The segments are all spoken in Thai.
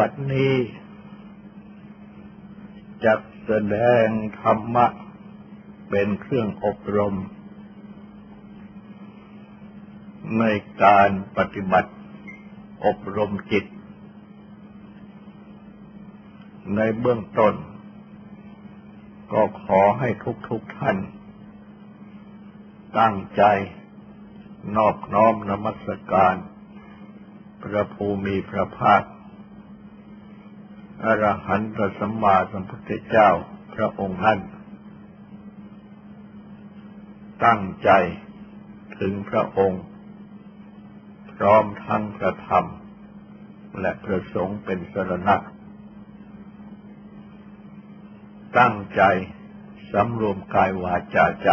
บัดนี้จะแสดงธรรมะเป็นเครื่องอบรม ในการปฏิบัติอบรมจิต ในเบื้องต้น ก็ขอให้ทุกๆทท่าน ตั้งใจนอบน้อมนมัสการ พระภูมิพระภาค อรหันตสัมมาสัมพุทธเจ้าพระองค์นั้นตั้งใจถึงพระองค์ พร้อมทั้งพระธรรม และพระสงฆ์เป็นสรณะ ตั้งใจสำรวมกายวาจาใจ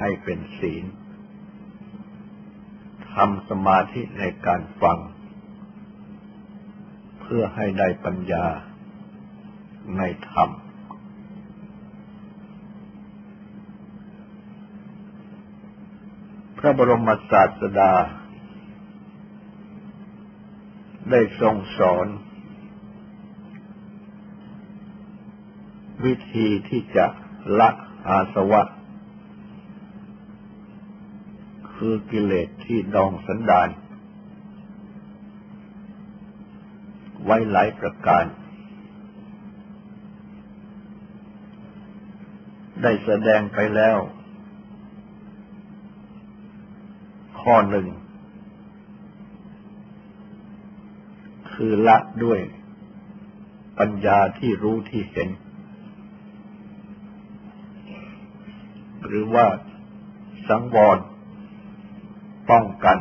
ให้เป็นศีลทำสมาธิในการฟัง เพื่อให้ได้ปัญญา ในธรรม พระบรมศาสดา ได้ทรงสอน วิธีที่จะละอาสวะ คือกิเลสที่ดองสันดานไว้หลายประการ ได้แสดงไปแล้ว ข้อหนึ่ง คือละด้วย ปัญญาที่รู้ที่เห็น หรือว่าสังวรป้องกัน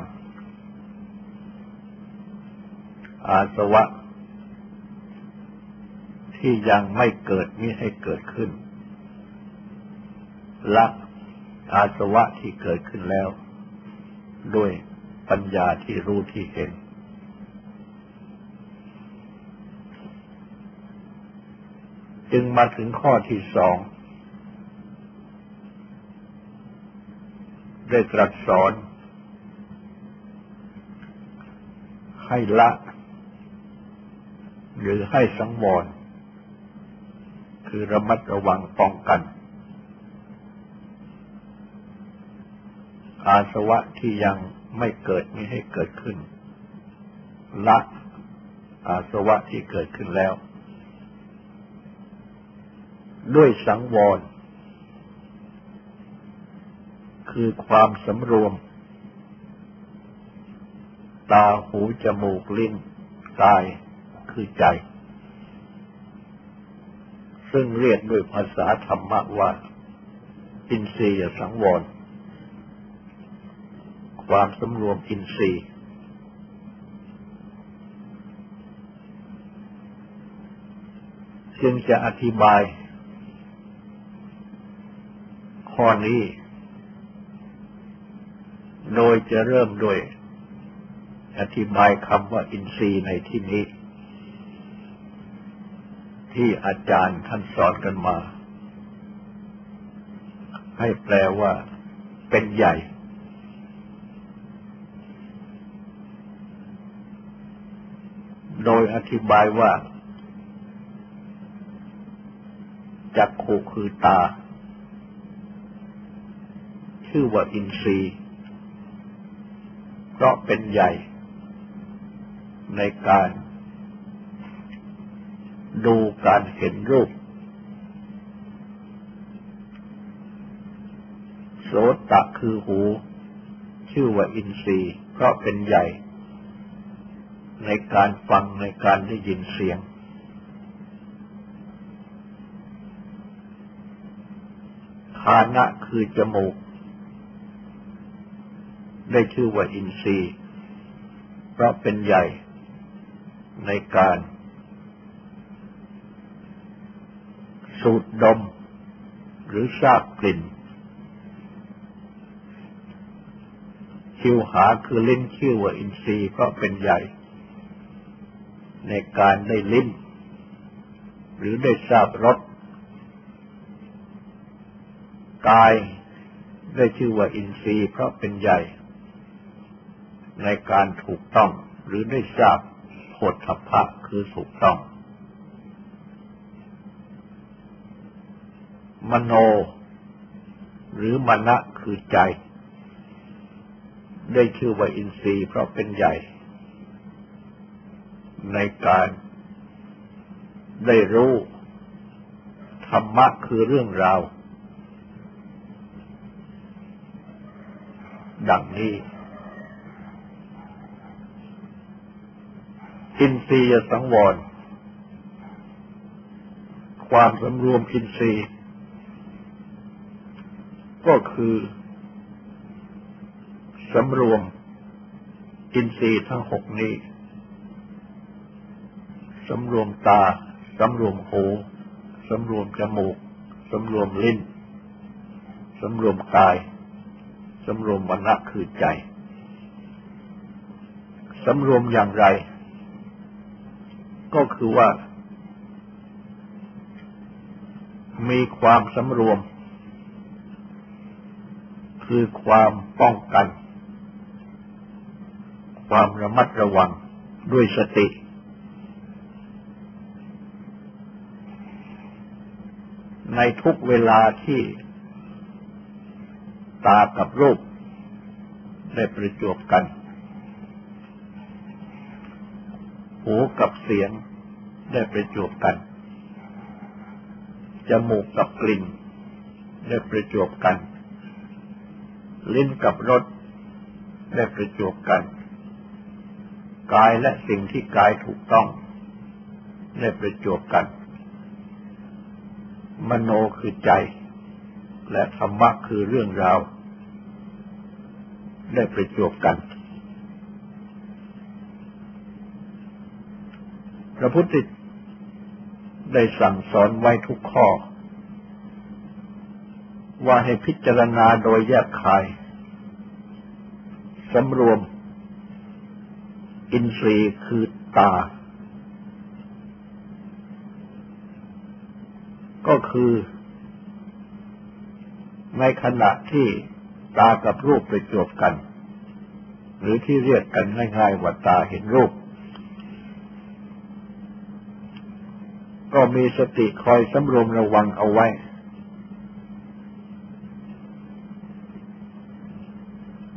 อาสวะ ที่ยังไม่เกิดมิให้เกิดขึ้น ละอาสวะที่เกิดขึ้นแล้ว ด้วยปัญญาที่รู้ที่เห็น จึงมาถึงข้อที่สอง ได้ตรัสสอน ให้ละ หรือให้สังวรคือระมัดระวังป้องกัน อาสวะที่ยังไม่เกิดไม่ให้เกิดขึ้น ละอาสวะที่เกิดขึ้นแล้ว ด้วยสังวร คือความสำรวม ตาหูจมูกลิ้นกายคือใจ ซึ่งเรียกด้วยภาษาธรรมะว่า อินทรียสังวร ความสำรวมอินทรีย์ จึงจะอธิบาย ข้อนี้ โดยจะเริ่มโดยอธิบายคำว่าอินทรีย์ในที่นี้ ที่อาจารย์ท่านสอนกันมา ให้แปลว่าเป็นใหญ่ โดยอธิบายว่าจักขุคือตา ชื่อว่าอินทรีย์เพราะเป็นใหญ่ในการดูการเห็นรูป โสตะคือหู ชื่อว่าอินทรีย์เพราะเป็นใหญ่ ในการฟังในการได้ยินเสียง ฐานะคือจมูก ได้ชื่อว่าอินทรีย์ เพราะเป็นใหญ่ในการ สูดดม หรือทราบกลิ่นชิวหาคือลิ้นชื่อว่าอินทรีย์เพราะเป็นใหญ่ ในการได้ลิ้มหรือได้ทราบรสกายได้ชื่อว่าอินทรีย์เพราะเป็นใหญ่ ในการถูกต้องหรือได้ทราบโภฏฐัพพะคือถูกต้อง มโน หรือมณะคือใจ ได้ชื่อว่าอินทรีย์เพราะเป็นใหญ่ ในการได้รู้ ธรรมะคือเรื่องราว ดังนี้ อินทรียสังวร ความสำรวมอินทรีย์ ก็คือสำรวมอินทรีย์ทั้งหกนี้ สำรวมตา สำรวมหู สำรวมจมูก สำรวมลิ้น สำรวมกาย สำรวมมรณะคือใจ สำรวมอย่างไร ก็คือว่า มีความสำรวม คือความป้องกัน ความระมัดระวังด้วยสติ ในทุกเวลาที่ตากับรูป ได้ประจวบกัน หูกับเสียงได้ประจวบกัน จมูกกับกลิ่น ได้ประจวบกัน ลิ้นกับรสได้ประจวบกัน กายและสิ่งที่กายถูกต้อง ได้ประจวบกัน มโนคือใจ และธรรมะคือเรื่องราว ได้ประจวบกัน พระพุทธได้สั่งสอนไว้ทุกข้อ ว่าให้พิจารณาโดยแยกคายสำรวม อินทรีย์คือตา ก็คือ ในขณะที่ตากับรูปไปจบกัน หรือที่เรียกกันง่ายๆว่าตาเห็นรูป ก็มีสติคอยสำรวมระวังเอาไว้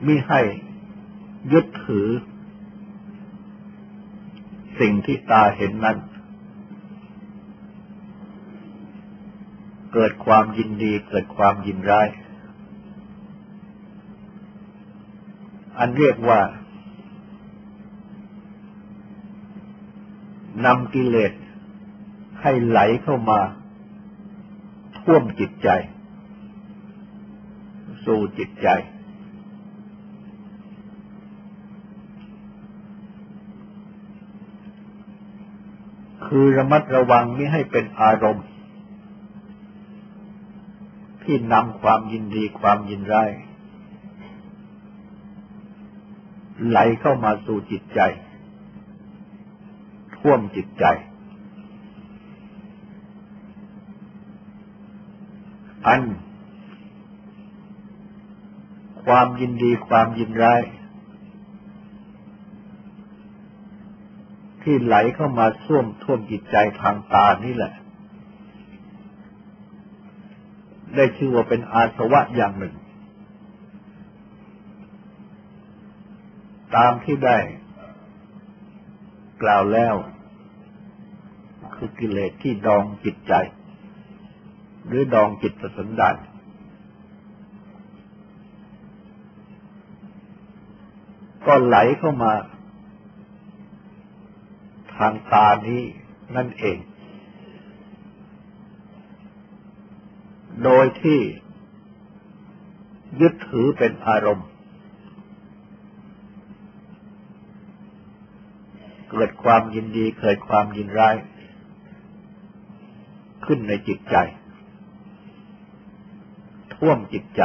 มิให้ยึดถือ สิ่งที่ตาเห็นนั้น เกิดความยินดีเกิดความยินร้าย อันเรียกว่านำกิเลสให้ไหลเข้ามาท่วมจิตใจ สู่จิตใจ คือระมัดระวังไม่ให้เป็นอารมณ์ ที่นำความยินดีความยินร้ายไหลเข้ามาสู่จิตใจ ท่วมจิตใจ อัน ความยินดีความยินร้ายที่ไหลเข้ามาท่วมท่วมจิตใจทางตานี่แหละ ได้ชื่อว่าเป็นอาสวะอย่างหนึ่ง ตามที่ได้ กล่าวแล้ว คือกิเลสที่ดองจิตใจ หรือดองจิตสันดานก็ไหลเข้ามา ทางตานี้นั่นเอง โดยที่ยึดถือเป็นอารมณ์ เกิดความยินดีเกิดความยินร้าย ขึ้นในจิตใจ ท่วมจิตใจ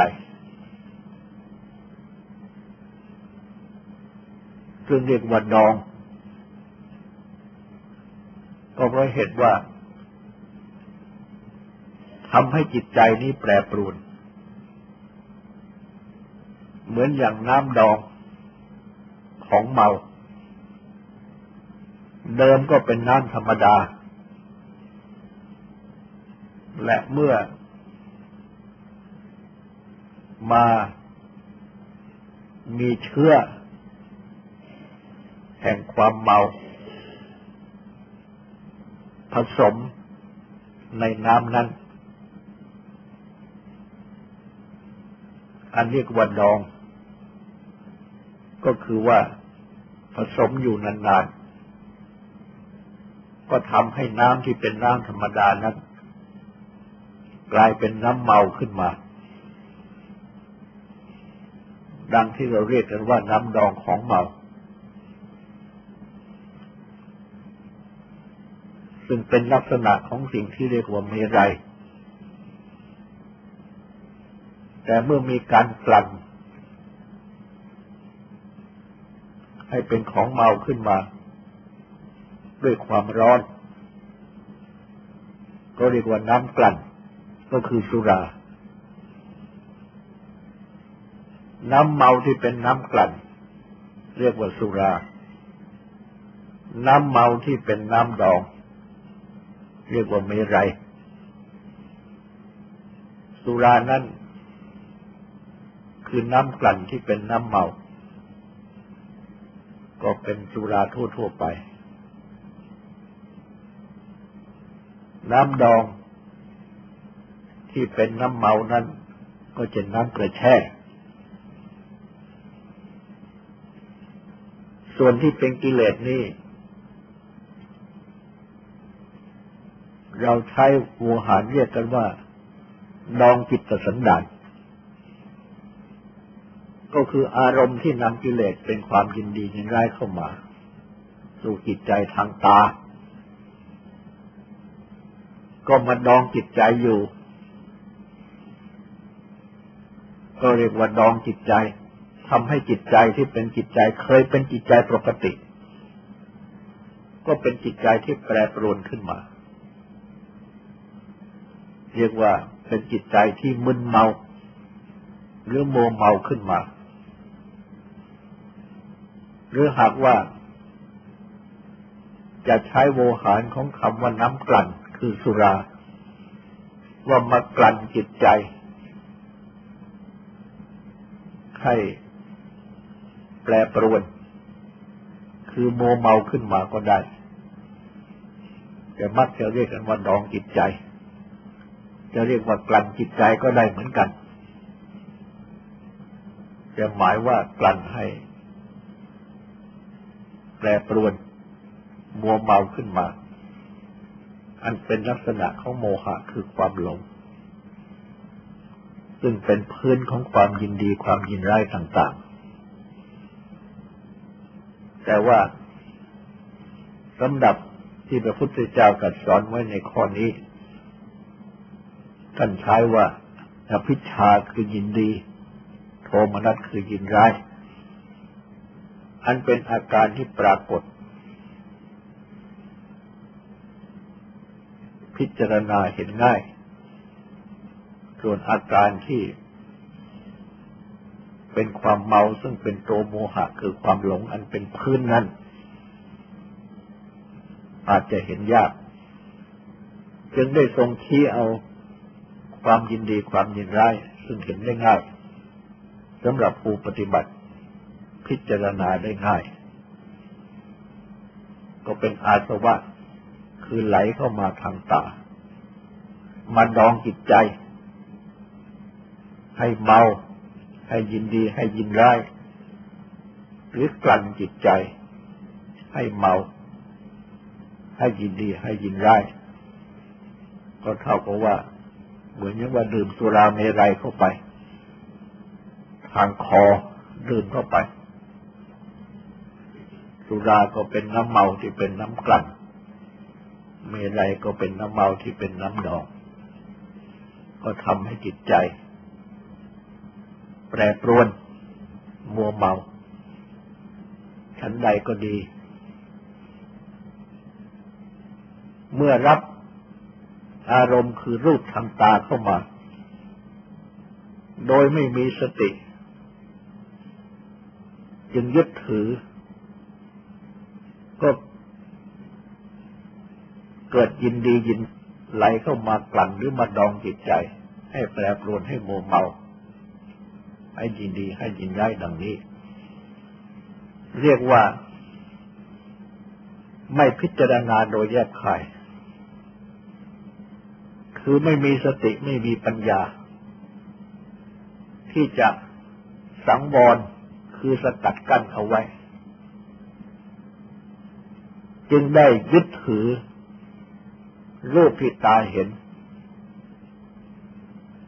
ซึ่งเรียกว่าดอง ก็เพราะเหตุว่า ทำให้จิตใจนี้แปรปรวน เหมือนอย่างน้ำดองของเมา เดิมก็เป็นน้ำธรรมดา และเมื่อมามีเชื้อ แห่งความเมา ผสมในน้ำนั้น อันเรียกว่าดอง ก็คือว่าผสมอยู่นานๆ ก็ทำให้น้ำที่เป็นน้ำธรรมดานั้น กลายเป็นน้ำเมาขึ้นมา ดังที่เราเรียกกันว่าน้ำดองของเมา ซึ่งเป็นลักษณะของสิ่งที่เรียกว่าเมรัย แต่เมื่อมีการกลั่นให้เป็นของเมาขึ้นมา ด้วยความร้อน ก็เรียกว่าน้ำกลั่น ก็คือสุรา น้ำเมาที่เป็นน้ำกลั่น เรียกว่าสุรา น้ำเมาที่เป็นน้ำดอง เรียกว่าเมรัยสุรานั้น คือน้ำกลั่นที่เป็นน้ำเมา ก็เป็นสุราทั่วๆไป น้ำดองที่เป็นน้ำเมานั้น ก็จะน้ำกระแช่ ส่วนที่เป็นกิเลสนี่เราใช้หัวหารเรียกกันว่า ดองจิตสันดาน ก็คืออารมณ์ที่นำกิเลสเป็นความยินดียินร้ายเข้ามา สู่จิตใจทางตา ก็มาดองจิตใจอยู่ ก็เรียกว่าดองจิตใจทำให้จิตใจที่เป็นจิตใจเคยเป็นจิตใจปกติ ก็เป็นจิตใจที่แปรปรวนขึ้นมา เรียกว่าเป็นจิตใจที่มึนเมา หรือโมเมาขึ้นมา หรือหากว่า จะใช้โวหารของคำว่าน้ำกลั่นคือสุรา ว่ามากลั่นจิตใจ ให้แปรปรวน คือโมเมาขึ้นมาก็ได้แต่มักจะเรียกกันว่าดองจิตใจ จะเรียกว่ากลั่นจิตใจก็ได้เหมือนกัน จะหมายว่ากลั่นให้ ปรปรวนมัวเมาขึ้นมา อันเป็นลักษณะของโมหะคือความหลง ซึ่งเป็นพื้นของความยินดีความยินร้ายต่างๆ แต่ว่าสำหรับที่พระพุทธเจ้ากัดสอนไว้ในข้อนี้ ท่านใช้ว่าอภิชาคือยินดี โทมนัสคือยินร้าย อันเป็นอาการที่ปรากฏ พิจารณาเห็นง่าย ส่วนอาการที่ เป็นความเมาซึ่งเป็นโตโมหะคือความหลงอันเป็นพื้นนั้น อาจจะเห็นยาก จึงได้ทรงชี้เอาความยินดีความยินร้าย ซึ่งเห็นได้ง่ายสำหรับผู้ปฏิบัติ พิจารณาได้ง่าย ก็เป็นอาสวะ คือไหลเข้ามาทางตามาดองจิตใจ ให้เมา ให้ยินดีให้ยินร้าย หรือกลั่นจิตใจ ให้เมา ให้ยินดีให้ยินร้าย ก็เท่ากับว่า เหมือนอย่างว่าดื่มสุราเมรัยเข้าไป ทางคอดื่มเข้าไป สุราก็เป็นน้ำเมาที่เป็นน้ำกลั่นเมลัยก็เป็นน้ำเมาที่เป็นน้ำดอง ก็ทำให้จิตใจ แปรปรวน มัวเมาฉันใดก็ดี เมื่อรับอารมณ์คือรูปทางตาเข้ามา โดยไม่มีสติ จึงยึดถือ ก็เกิดยินดียินไหลเข้ามากลั่นหรือมาดองจิตใจ ให้แปรปรวนให้โมเมา ให้ยินดีให้ยินร้ายดังนี้ เรียกว่า ไม่พิจารณาโดยแยกคาย คือไม่มีสติไม่มีปัญญา ที่จะสังวรคือสกัดกั้นเอาไว้ จึงได้ยึดถือ รูปที่ตาเห็น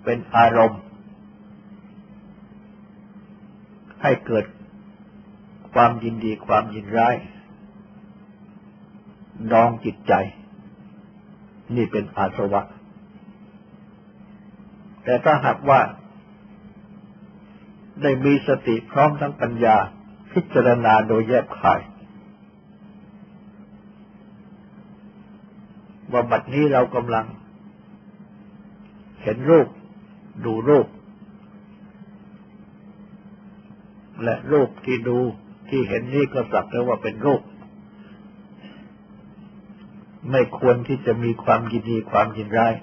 เป็นอารมณ์ ให้เกิดความยินดีความยินร้ายดองจิตใจ นี่เป็นอาสวะ แต่ถ้าหากว่า ได้มีสติพร้อมทั้งปัญญา พิจารณาโดยแยบคาย ว่าบัดนี้เรากำลัง เห็นรูป ดูรูป และรูปที่ดูที่เห็นนี่ก็สักแต่ว่าเป็นรูป ไม่ควรที่จะมีความยินดีความยินร้าย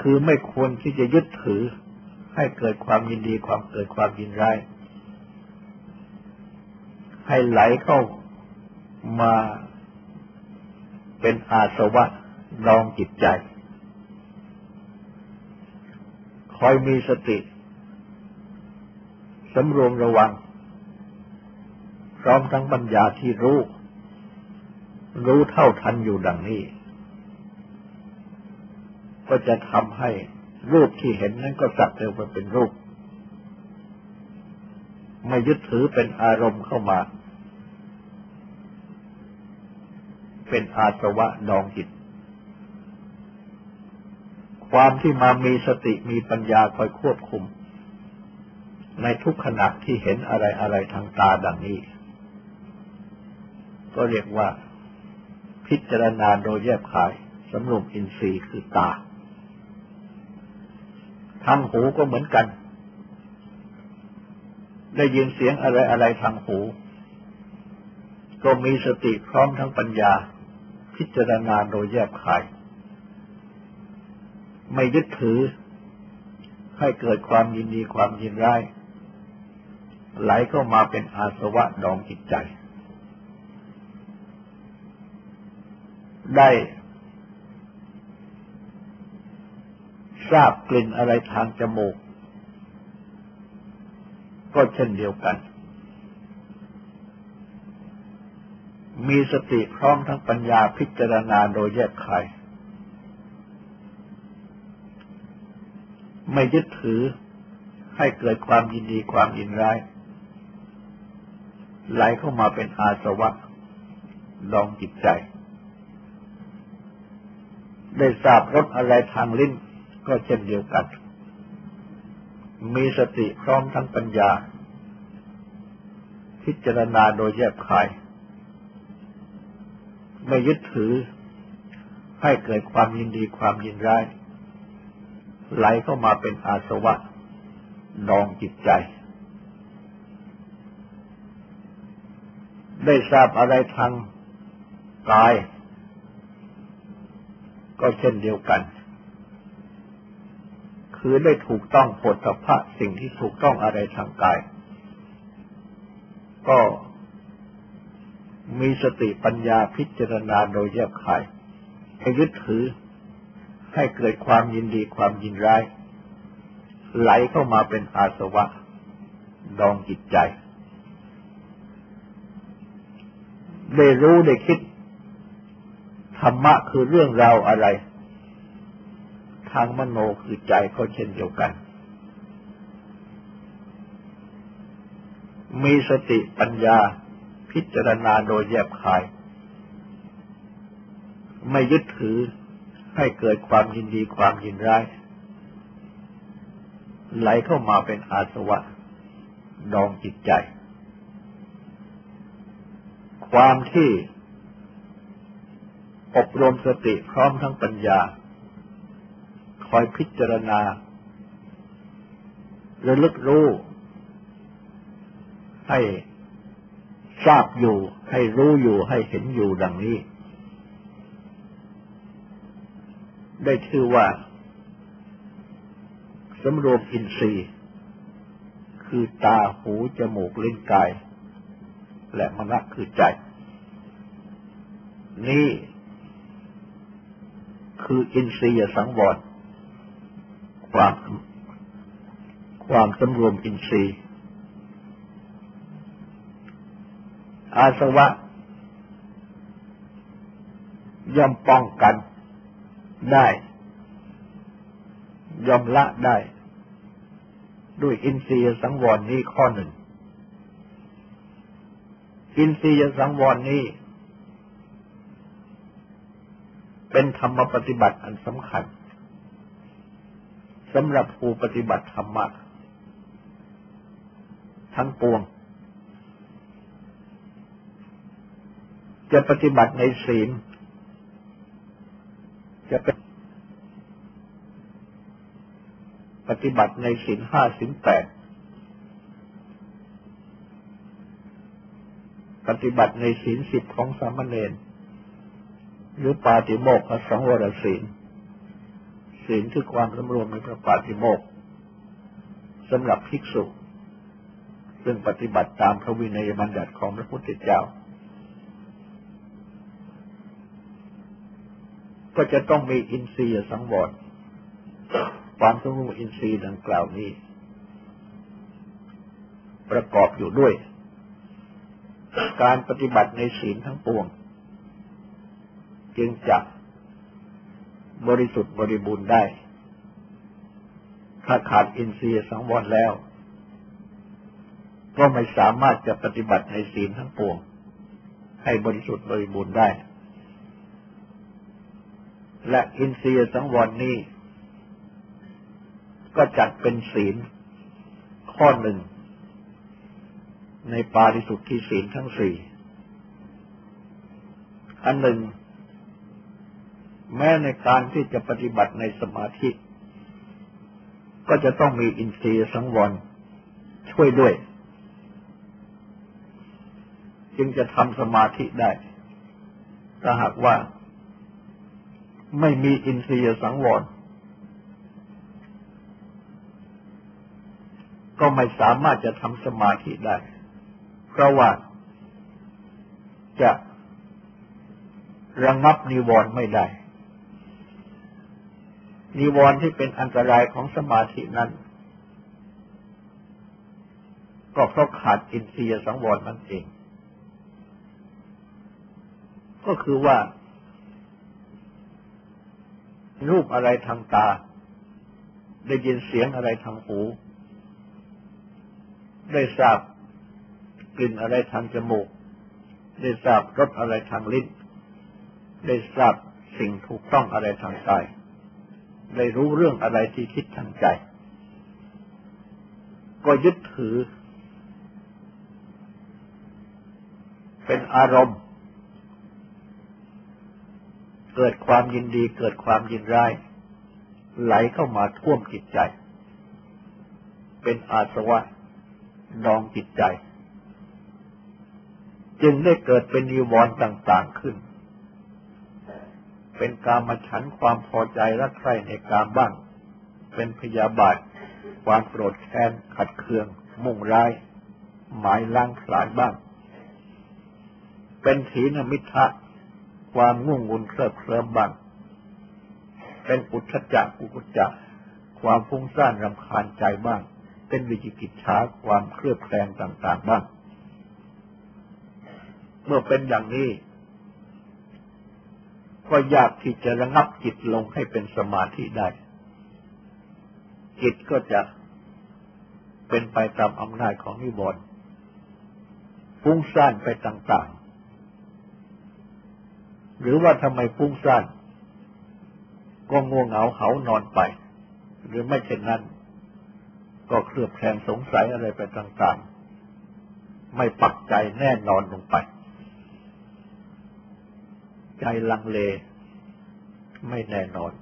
คือไม่ควรที่จะยึดถือให้เกิดความยินดีความเกิดความยินร้าย ให้ไหลเข้ามา เป็นอาสวะลองจิตใจ คอยมีสติสำรวมระวัง พร้อมทั้งปัญญาที่รู้ รู้เท่าทันอยู่ดังนี้ ก็จะทำให้รูปที่เห็นนั้นก็สักแต่ว่าเป็นรูป ไม่ยึดถือเป็นอารมณ์เข้ามา เป็นอาสวะดองจิต ความที่มามีสติมีปัญญาคอยควบคุม ในทุกขณะที่เห็นอะไรอะไรทางตาดังนี้ ก็เรียกว่าพิจารณาโดยแยบขายสำรวมอินทรีย์คือตา ทางหูก็เหมือนกัน ได้ยินเสียงอะไรอะไรทางหู ก็มีสติพร้อมทั้งปัญญา พิจารณาโดยแยบขาย ไม่ยึดถือ ให้เกิดความยินดีความยินร้าย ไหลเข้ามาเป็นอาสวะดองจิตใจ ได้ทราบกลิ่นอะไรทางจมูก ก็เช่นเดียวกัน มีสติพร้อมทั้งปัญญาพิจารณาโดยแยกคายไม่ยึดถือให้เกิดความยินดีความยินร้าย ไหลเข้ามาเป็นอาสวะลองจิตใจ ได้ทราบรสอะไรทางลิ้นก็เช่นเดียวกัน มีสติพร้อมทั้งปัญญา พิจารณาโดยแยบคาย ไม่ยึดถือ ให้เกิดความยินดีความยินร้าย ไหลเข้ามาเป็นอาสวะดองจิตใจ ได้ทราบอะไรทางกาย ก็เช่นเดียวกัน คือได้ถูกต้องผลสภะสิ่งที่ถูกต้องอะไรทางกาย ก็ มีสติปัญญาพิจารณาโดยแยบคายให้ยึดถือ ให้เกิดความยินดีความยินร้าย ไหลเข้ามาเป็นอาสวะ ดองจิตใจ ได้รู้ได้คิด ธรรมะคือเรื่องราวอะไร ทางมโนคือใจก็เช่นเดียวกัน มีสติปัญญา พิจารณาโดยแยบคาย ไม่ยึดถือให้เกิดความยินดีความยินร้าย ไหลเข้ามาเป็นอาสวะ ดองจิตใจ ความที่อบรมสติพร้อมทั้งปัญญา คอยพิจารณาระลึกรู้ให้ ทราบอยู่ ให้รู้อยู่ให้เห็นอยู่ดังนี้ ได้ชื่อว่าสำรวมอินทรีย์ คือตาหูจมูกลิ้นกาย และมณะคือใจ นี่คืออินทรีย์สังวรความความสำรวมอินทรีย์ อาสวะ ย่อมป้องกันได้ ย่อมละได้ ด้วยอินทรียสังวรนี้ข้อหนึ่ง อินทรียสังวรนี้ เป็นธรรมปฏิบัติอันสำคัญสำหรับผู้ปฏิบัติธรรมะทั้งปวง จะปฏิบัติในศีล จะเป็นปฏิบัติในศีลห้าศีลแปดปฏิบัติในศีลสิบของสามเณรหรือปาติโมกขสังวรศีลศีลคือความสำรวมในพระปาติโมกสำหรับภิกษุ ซึ่งปฏิบัติตามพระวินัยบัญญัติของพระพุทธเจ้า ก็จะต้องมีอินทรีย์สังวรความสงบอินทรีย์ดังกล่าวนี้ ประกอบอยู่ด้วย การปฏิบัติในศีลทั้งปวง จึงจะบริสุทธิ์บริบูรณ์ได้ ถ้าขาดอินทรีย์สังวรแล้ว ก็ไม่สามารถจะปฏิบัติในศีลทั้งปวง ให้บริสุทธิ์บริบูรณ์ได้ และอินทรียสังวรนี้ ก็จัดเป็นศีล ข้อหนึ่ง ในปาริสุทธิศีลทั้งสี่ อันหนึ่ง แม้ในการที่จะปฏิบัติในสมาธิ ก็จะต้องมีอินทรียสังวรช่วยด้วย จึงจะทำสมาธิได้ถ้าหากว่า ไม่มีอินทรียสังวร ก็ไม่สามารถจะทำสมาธิได้ เพราะว่าจะระงับนิวรณ์ไม่ได้ นิวรณ์ที่เป็นอันตรายของสมาธินั้น ก็เพราะขาดอินทรียสังวรนั่นเอง ก็คือว่า รูปอะไรทางตา ได้ยินเสียงอะไรทางหู ได้ทราบกลิ่นอะไรทางจมูก ได้ทราบรสอะไรทางลิ้น ได้ทราบสิ่งถูกต้องอะไรทางกาย ได้รู้เรื่องอะไรที่คิดทางใจ ก็ยึดถือ เป็นอารมณ์ เกิดความยินดีเกิดความยินร้าย ไหลเข้ามาท่วมจิตใจ เป็นอาสวะดองจิตใจ จึงได้เกิดเป็นนิวรณ์ต่าง ๆขึ้น เป็นการมาฉันความพอใจรักใคร่ในการบ้าง เป็นพยาบาท ความโกรธแค้นขัดเคือง มุ่งร้าย หมายล้างผลาญบ้าง เป็นถีนมิทะ ความง่วงงุนเคลิบเคลิ้มบ้างเป็นอุทจักกุกุจจะความฟุ้งซ่านรำคาญใจบ้าง เป็นวิจิกิจฉาความเครือบแคลงต่าง ๆ บ้าง เมื่อเป็นอย่างนี้ ก็ยากที่จะระงับจิตลงให้เป็นสมาธิได้ จิตก็จะเป็นไปตามอำนาจของนิวรณ์ฟุ้งซ่านไปต่างๆ หรือว่าทำไมฟุ้งซ่านก็ง่วงเหงาเหานอนไป หรือไม่เช่นนั้น ก็เคลือบแคลงสงสัยอะไรไปต่างๆ ไม่ปักใจแน่นอนลงไป ใจลังเล ไม่แน่นอน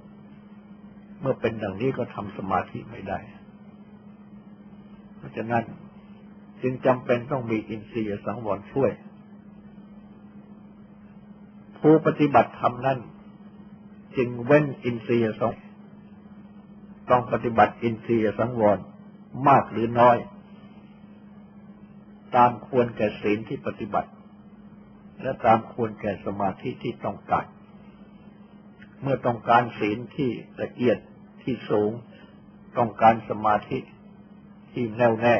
เมื่อเป็นดังนี้ก็ทำสมาธิไม่ได้ เพราะฉะนั้นจึงจำเป็นต้องมีอินทรีย์สังวรช่วย ผู้ปฏิบัติธรรมนั้นจึงเว้นอินทรียสองต้องปฏิบัติอินทรียสังวรมากหรือน้อย ตามควรแก่ศีลที่ปฏิบัติ และตามควรแก่สมาธิที่ต้องการ เมื่อต้องการศีลที่ละเอียดที่สูง ต้องการสมาธิที่แน่วแน่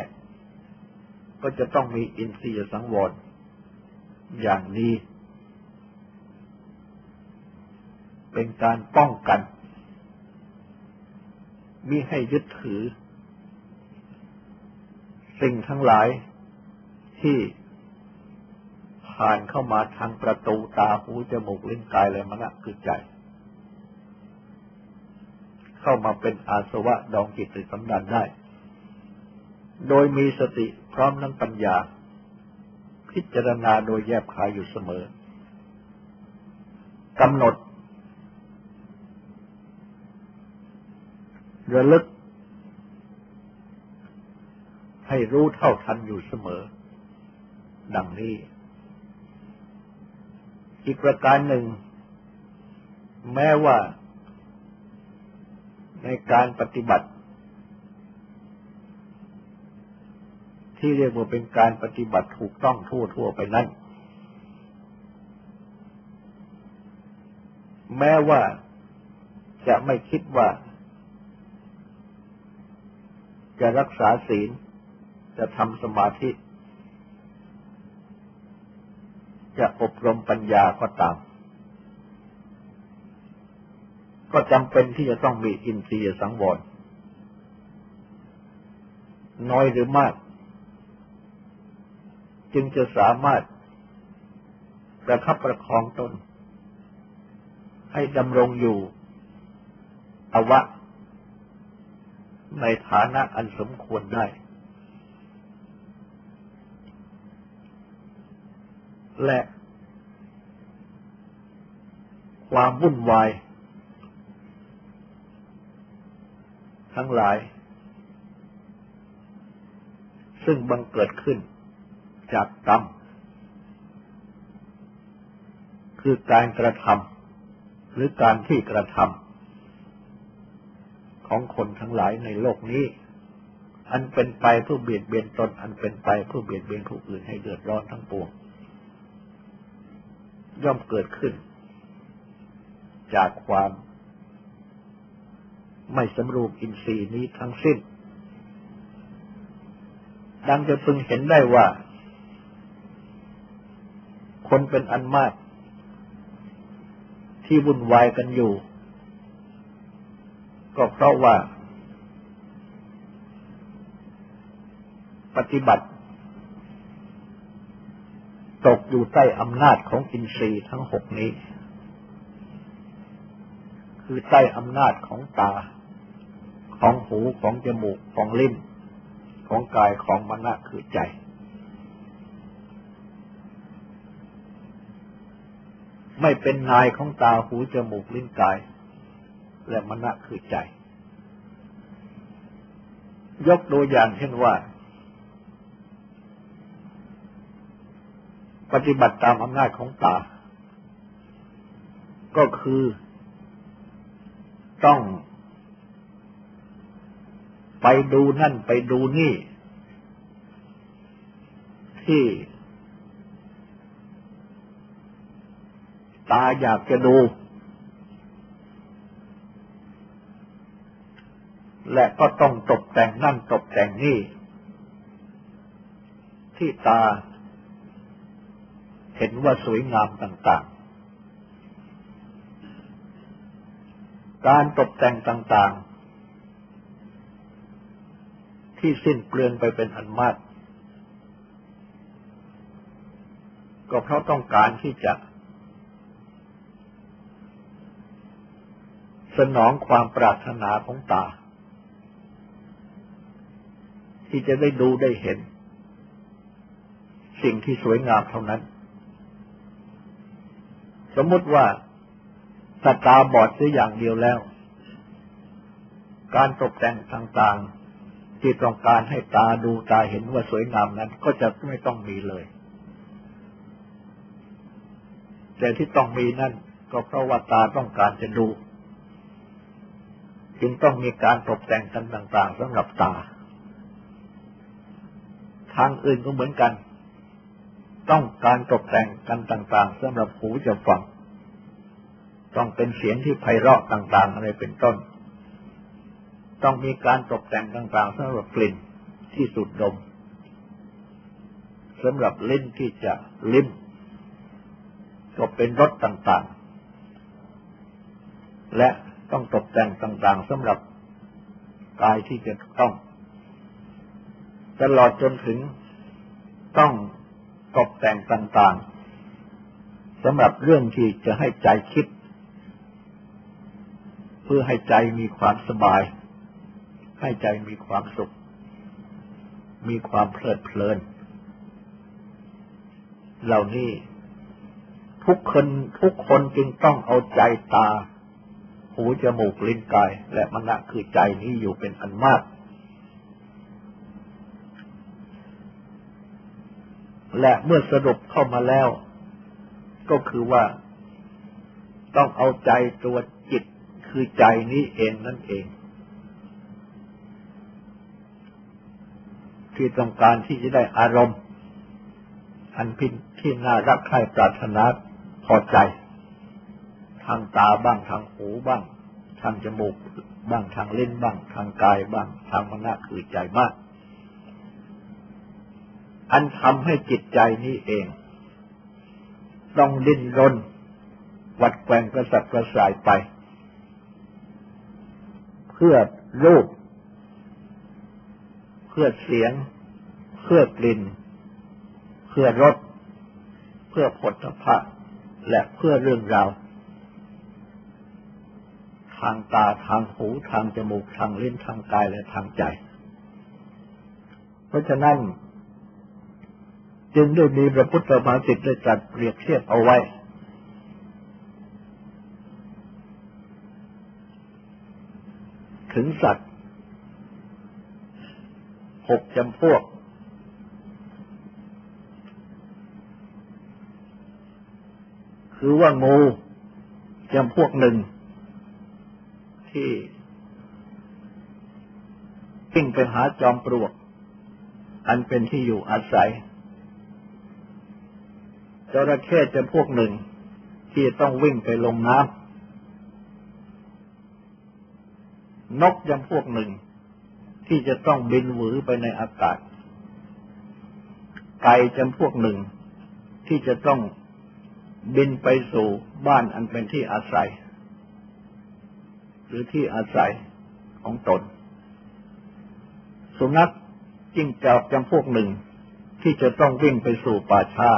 ก็จะต้องมีอินทรียสังวรอย่างนี้ เป็นการป้องกันมิให้ยึดถือ สิ่งทั้งหลายที่ผ่านเข้ามาทางประตูตาหูจมูกลิ้นกายและมณะคือใจ เข้ามาเป็นอาสวะดองจิตติสันดานได้ โดยมีสติพร้อมนั้งปัญญา พิจารณาโดยแยบคายอยู่เสมอกำหนด ระลึก ให้รู้เท่าทันอยู่เสมอ ดังนี้ อีกประการหนึ่ง แม้ว่า ในการปฏิบัติ ที่เรียกว่าเป็นการปฏิบัติถูกต้องทั่วทั่วไปนั้นแม้ว่าจะไม่คิดว่า จะรักษาศีล จะทำสมาธิ จะอบรมปัญญาก็ตาม ก็จำเป็นที่จะต้องมีอินทรียสังวร น้อยหรือมาก จึงจะสามารถประคับประคองตน ให้ดำรงอยู่อวะ ในฐานะอันสมควรได้ และ ความวุ่นวาย ทั้งหลาย ซึ่งบังเกิดขึ้นจากกรรม คือการกระทำหรือการที่กระทำ ของคนทั้งหลายในโลกนี้ อันเป็นไปเพื่อเบียดเบียนตน อันเป็นไปเพื่อเบียดเบียนผู้อื่นให้เดือดร้อนทั้งปวง ย่อมเกิดขึ้น จากความไม่สำรวมอินทรีย์นี้ทั้งสิ้น ดังจะพึงเห็นได้ว่า คนเป็นอันมาก ที่วุ่นวายกันอยู่ ก็เพราะว่า ปฏิบัติ ตกอยู่ใต้อำนาจของอินทรีย์ทั้งหกนี้ คือใต้อำนาจของตา ของหูของจมูกของลิ้น ของกายของมณะคือใจไม่เป็นนายของตาหูจมูกลิ้นกาย และมณะคือใจ ยกตัวอย่างเช่นว่า ปฏิบัติตามอำนาจของตา ก็คือต้องไปดูนั่นไปดูนี่ ที่ ตาอยากจะดู และก็ต้องตกแต่งนั่นตกแต่งนี่ ที่ตา เห็นว่าสวยงามต่าง ๆ การตกแต่งต่าง ๆ ที่สิ้นเปลืองไปเป็นอันมากก็เพราะต้องการที่จะ สนองความปรารถนาของตา ที่จะได้ดูได้เห็น สิ่งที่สวยงามเท่านั้น สมมติว่าสตาบอดเสียอย่างเดียวแล้ว การตกแต่งต่างๆ ที่ต้องการให้ตาดูตาเห็นว่าสวยงามนั้น ก็จะไม่ต้องมีเลย แต่ที่ต้องมีนั่นก็เพราะว่าตาต้องการจะดู จึงต้องมีการตกแต่งกันต่าง ๆสำหรับตา ทางอื่นก็เหมือนกัน ต้องการตกแต่งกันต่าง ๆสำหรับหูจะฟัง ต้องเป็นเสียงที่ไพเราะต่าง ๆ อะไรเป็นต้น ต้องมีการตกแต่งต่าง ๆสำหรับกลิ่นที่สุดดมสำหรับลิ้นที่จะลิ้มก็เป็นรสต่าง ๆ และต้องตกแต่งต่าง ๆสำหรับกายที่จะต้อง ตลอดจนถึงต้องตกแต่งต่างๆสำหรับเรื่องที่จะให้ใจคิด เพื่อให้ใจมีความสบาย ให้ใจมีความสุข มีความเพลิดเพลิน เหล่านี้ทุกคนทุกคนจึงต้องเอาใจตา หูจมูกลิ้นกาย และมณะคือใจนี้อยู่เป็นอันมาก และเมื่อสรุปเข้ามาแล้ว ก็คือว่าต้องเอาใจตัวจิตคือใจนี้เองนั่นเอง ที่ต้องการที่จะได้อารมณ์ อันพินที่น่ารักใคร่ปรารถนาพอใจ ทางตาบ้างทางหูบ้าง ทางจมูกบ้างทางเลิ้นบ้าง ทางกายบ้าง ทางมณะคือใจบ้าง อันทำให้จิตใจนี้เอง ต้องดิ้นรนวัดแกงกระสับกระส่ายไป เพื่อรูป เพื่อเสียง เพื่อกลิ่น เพื่อรสเพื่อผลพะและเพื่อเรื่องราว ทางตาทางหูทางจมูกทางลิ้นทางกายและทางใจ เพราะฉะนั้น จึงได้มีพระพุทธภาษิตได้จัดเปรียบเทียบเอาไว้ ถึงสัตว์หกจำพวก คือว่างูจำพวกหนึ่ง ที่วิ่งไปหาจอมปลวก อันเป็นที่อยู่อาศัย จระเข้จำพวกหนึ่ง ที่ต้องวิ่งไปลงน้ำนกจำพวกหนึ่ง ที่จะต้องบินหวือไปในอากาศ ไก่จำพวกหนึ่ง ที่จะต้องบินไปสู่บ้านอันเป็นที่อาศัย หรือที่อาศัยของตน สุนัขจิ้งจอกจำพวกหนึ่ง ที่จะต้องวิ่งไปสู่ป่าช้า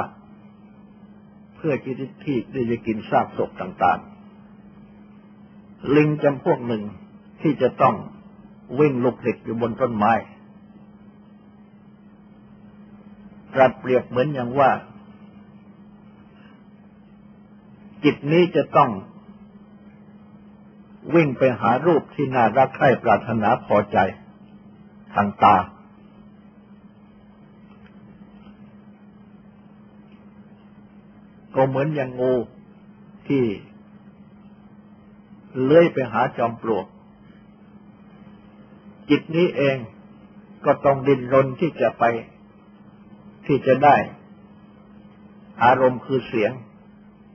พื่อที่ที่จะกินซากศพต่างๆ ลิงจำพวกหนึ่งที่จะต้องวิ่งลุกหลิกอยู่บนต้นไม้ปรับเปรียบเหมือนอย่างว่า จิตนี้จะต้องวิ่งไปหารูปที่น่ารักใคร่ปรารถนาพอใจ ทางตา ก็เหมือนอย่างงูที่เลื้อยไปหาจอมปลวก จิตนี้เองก็ต้องดิ้นรนที่จะไป ที่จะได้ อารมณ์คือเสียง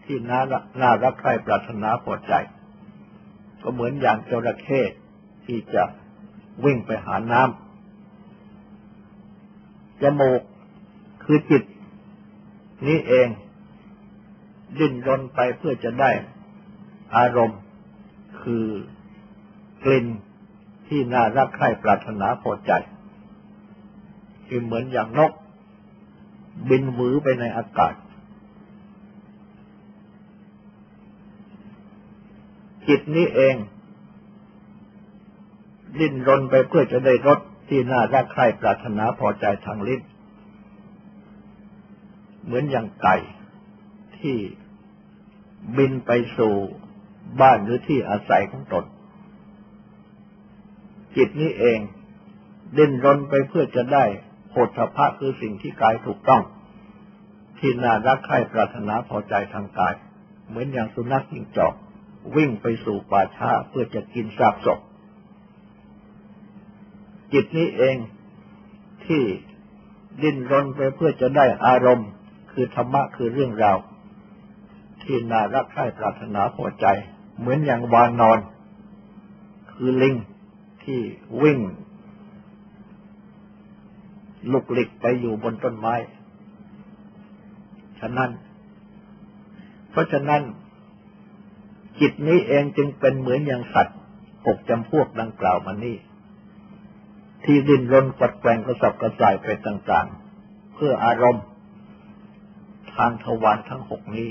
ที่น่าน่ารักใคร่ปรารถนาพอใจ ก็เหมือนอย่างจระเข้ที่จะวิ่งไปหาน้ำจมูกคือจิต นี้เอง ดิ้นรนไปเพื่อจะได้อารมณ์ คือกลิ่นที่น่ารักใคร่ปรารถนาพอใจคือเหมือนอย่างนก บินหวือไปในอากาศ จิตนี้เอง ดิ้นรนไปเพื่อจะได้รสที่น่ารักใคร่ปรารถนาพอใจทางลิ้นเหมือนอย่างไก่ ที่บินไปสู่บ้านหรือที่อาศัยของตน จิตนี้เองดิ้นรนไปเพื่อจะได้โพธพะคือสิ่งที่กายถูกต้อง ที่น่ารักใคร่ปรารถนาพอใจทางกาย เหมือนอย่างสุนัขจิงจอก วิ่งไปสู่ป่าช้าเพื่อจะกินซากศพจิตนี้เองที่ดิ้นรนไปเพื่อจะได้อารมณ์ คือธรรมะคือเรื่องราว ที่น่ารักใคร่ปรารถนาพอใจ เหมือนอย่างวานนอน คือลิงที่วิ่ง ลุกหลิกไปอยู่บนต้นไม้ ฉะนั้น เพราะฉะนั้น จิตนี้เองจึงเป็นเหมือนอย่างสัตว์หกจำพวกดังกล่าวมานี้ที่ดิ้นรนกัดแกงกระสับกระส่ายไปต่าง ๆ เพื่ออารมณ์ ทางทวารทั้งหกนี้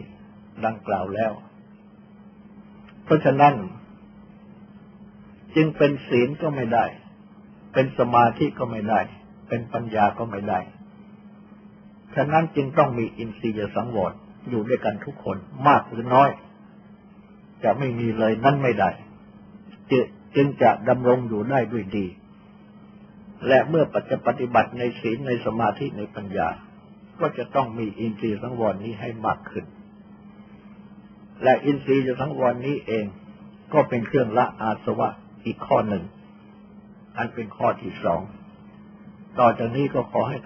ดังกล่าวแล้ว เพราะฉะนั้น จึงเป็นศีลก็ไม่ได้ เป็นสมาธิก็ไม่ได้ เป็นปัญญาก็ไม่ได้ ฉะนั้นจึงต้องมีอินทรียสังวรอยู่ด้วยกันทุกคนมากหรือน้อย จะไม่มีเลยนั่นไม่ได้จึงจะดำรงอยู่ได้ด้วยดี และเมื่อปัจจปฏิบัติในศีลในสมาธิในปัญญา ก็จะต้องมีอินทรีย์สังวรนี้ให้มากขึ้น และอินทรีย์สังวรนี้เอง ก็เป็นเครื่องละอาสวะอีกข้อหนึ่ง อันเป็นข้อที่สอง ต่อจากนี้ก็ขอให้